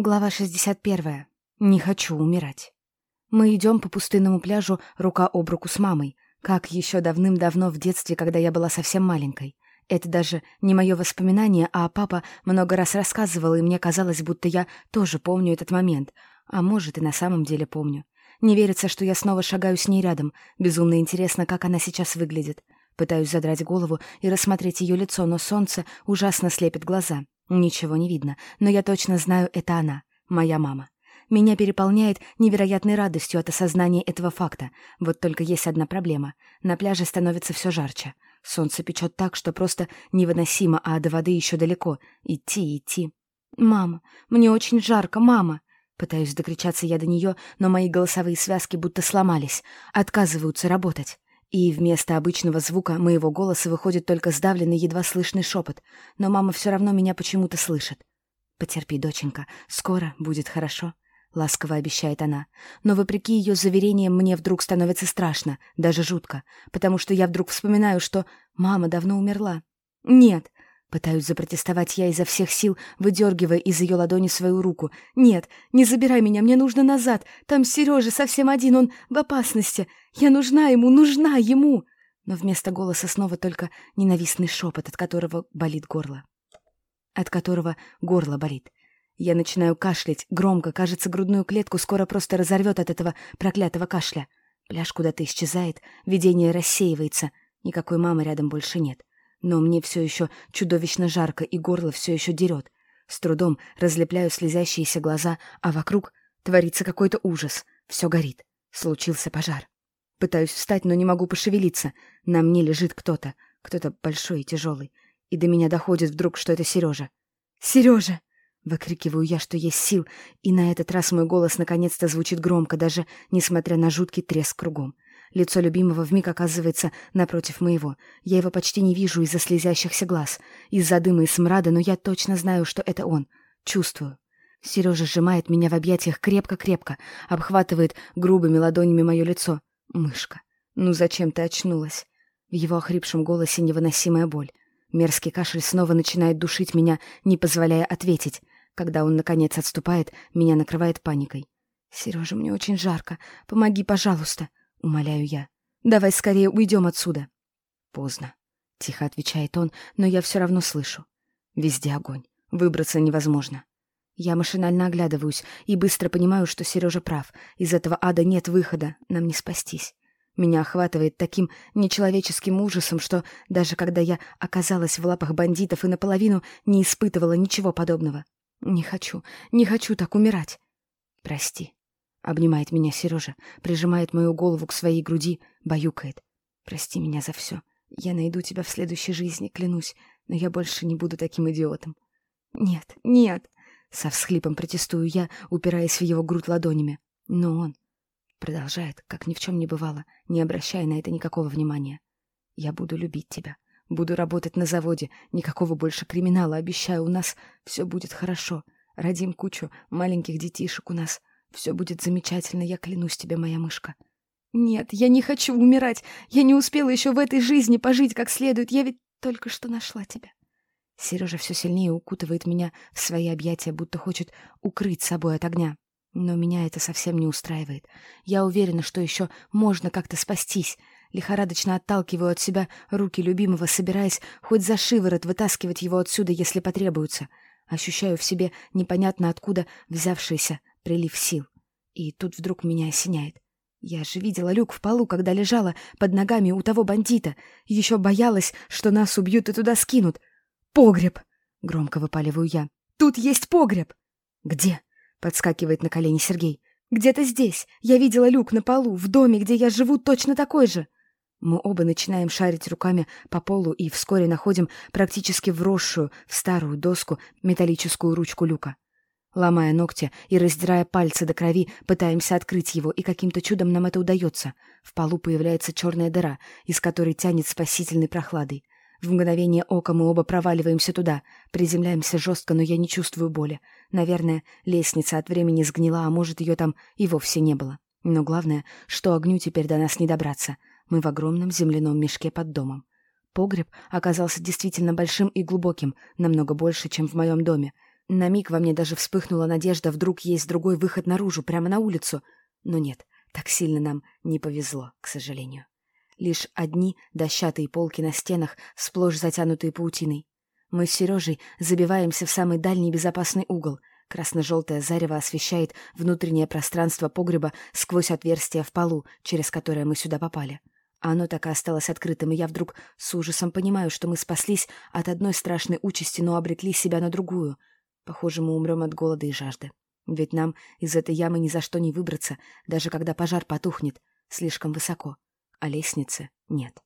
Глава 61. Не хочу умирать. Мы идем по пустынному пляжу рука об руку с мамой, как еще давным-давно в детстве, когда я была совсем маленькой. Это даже не мое воспоминание, а папа много раз рассказывал, и мне казалось, будто я тоже помню этот момент. А может, и на самом деле помню. Не верится, что я снова шагаю с ней рядом. Безумно интересно, как она сейчас выглядит. Пытаюсь задрать голову и рассмотреть ее лицо, но солнце ужасно слепит глаза. Ничего не видно, но я точно знаю, это она, моя мама. Меня переполняет невероятной радостью от осознания этого факта. Вот только есть одна проблема. На пляже становится все жарче. Солнце печет так, что просто невыносимо, а до воды еще далеко. Идти, идти. «Мама, мне очень жарко, мама!» Пытаюсь докричаться я до нее, но мои голосовые связки будто сломались, отказываются работать. И вместо обычного звука моего голоса выходит только сдавленный, едва слышный шепот. Но мама все равно меня почему-то слышит. «Потерпи, доченька, скоро будет хорошо», — ласково обещает она. Но вопреки ее заверениям мне вдруг становится страшно, даже жутко, потому что я вдруг вспоминаю, что мама давно умерла. «Нет, Пытаюсь запротестовать я изо всех сил, выдергивая из ее ладони свою руку. «Нет, не забирай меня, мне нужно назад. Там Сережа совсем один, он в опасности. Я нужна ему, нужна ему!» Но вместо голоса снова только ненавистный шепот, от которого болит горло. От которого горло болит. Я начинаю кашлять, громко, кажется, грудную клетку скоро просто разорвет от этого проклятого кашля. Пляж куда-то исчезает, видение рассеивается. Никакой мамы рядом больше нет. Но мне все еще чудовищно жарко, и горло все еще дерет. С трудом разлепляю слезящиеся глаза, а вокруг творится какой-то ужас. Все горит. Случился пожар. Пытаюсь встать, но не могу пошевелиться. На мне лежит кто-то. Кто-то большой и тяжелый. И до меня доходит вдруг, что это Сережа. «Сережа!» Выкрикиваю я, что есть сил, и на этот раз мой голос наконец-то звучит громко, даже несмотря на жуткий треск кругом. Лицо любимого вмиг оказывается напротив моего. Я его почти не вижу из-за слезящихся глаз, из-за дыма и смрада, но я точно знаю, что это он. Чувствую. Сережа сжимает меня в объятиях крепко-крепко, обхватывает грубыми ладонями мое лицо. Мышка, ну зачем ты очнулась? В его охрипшем голосе невыносимая боль. Мерзкий кашель снова начинает душить меня, не позволяя ответить. Когда он, наконец, отступает, меня накрывает паникой. «Сережа, мне очень жарко. Помоги, пожалуйста». — умоляю я. «Давай скорее уйдем отсюда». «Поздно», — тихо отвечает он, но я все равно слышу. Везде огонь. Выбраться невозможно. Я машинально оглядываюсь и быстро понимаю, что Сережа прав. Из этого ада нет выхода, нам не спастись. Меня охватывает таким нечеловеческим ужасом, что даже когда я оказалась в лапах бандитов и наполовину не испытывала ничего подобного. Не хочу, не хочу так умирать. Прости. Обнимает меня Сережа, прижимает мою голову к своей груди, баюкает. «Прости меня за все. Я найду тебя в следующей жизни, клянусь, но я больше не буду таким идиотом». «Нет, нет!» — со всхлипом протестую я, упираясь в его грудь ладонями. Но он продолжает, как ни в чем не бывало, не обращая на это никакого внимания. «Я буду любить тебя. Буду работать на заводе. Никакого больше криминала, обещаю, у нас все будет хорошо. Родим кучу маленьких детишек у нас. Все будет замечательно, я клянусь тебе, моя мышка. Нет, я не хочу умирать. Я не успела еще в этой жизни пожить как следует. Я ведь только что нашла тебя. Сережа все сильнее укутывает меня в свои объятия, будто хочет укрыть собой от огня. Но меня это совсем не устраивает. Я уверена, что еще можно как-то спастись. Лихорадочно отталкиваю от себя руки любимого, собираясь хоть за шиворот вытаскивать его отсюда, если потребуется. Ощущаю в себе непонятно откуда взявшийся прилив сил. И тут вдруг меня осеняет. Я же видела люк в полу, когда лежала под ногами у того бандита. Еще боялась, что нас убьют и туда скинут. «Погреб!» — громко выпаливаю я. «Тут есть погреб!» «Где?» — подскакивает на колени Сергей. «Где-то здесь. Я видела люк на полу, в доме, где я живу, точно такой же». Мы оба начинаем шарить руками по полу и вскоре находим практически вросшую в старую доску металлическую ручку люка. Ломая ногти и раздирая пальцы до крови, пытаемся открыть его, и каким-то чудом нам это удается. В полу появляется черная дыра, из которой тянет спасительной прохладой. В мгновение ока мы оба проваливаемся туда. Приземляемся жестко, но я не чувствую боли. Наверное, лестница от времени сгнила, а может, ее там и вовсе не было. Но главное, что огню теперь до нас не добраться. Мы в огромном земляном мешке под домом. Погреб оказался действительно большим и глубоким, намного больше, чем в моем доме — На миг во мне даже вспыхнула надежда, вдруг есть другой выход наружу, прямо на улицу. Но нет, так сильно нам не повезло, к сожалению. Лишь одни дощатые полки на стенах, сплошь затянутые паутиной. Мы с Сережей забиваемся в самый дальний безопасный угол. Красно-желтое зарево освещает внутреннее пространство погреба сквозь отверстие в полу, через которое мы сюда попали. А оно так и осталось открытым, и я вдруг с ужасом понимаю, что мы спаслись от одной страшной участи, но обрекли себя на другую. Похоже, мы умрем от голода и жажды. Ведь нам из этой ямы ни за что не выбраться, даже когда пожар потухнет слишком высоко, а лестницы нет.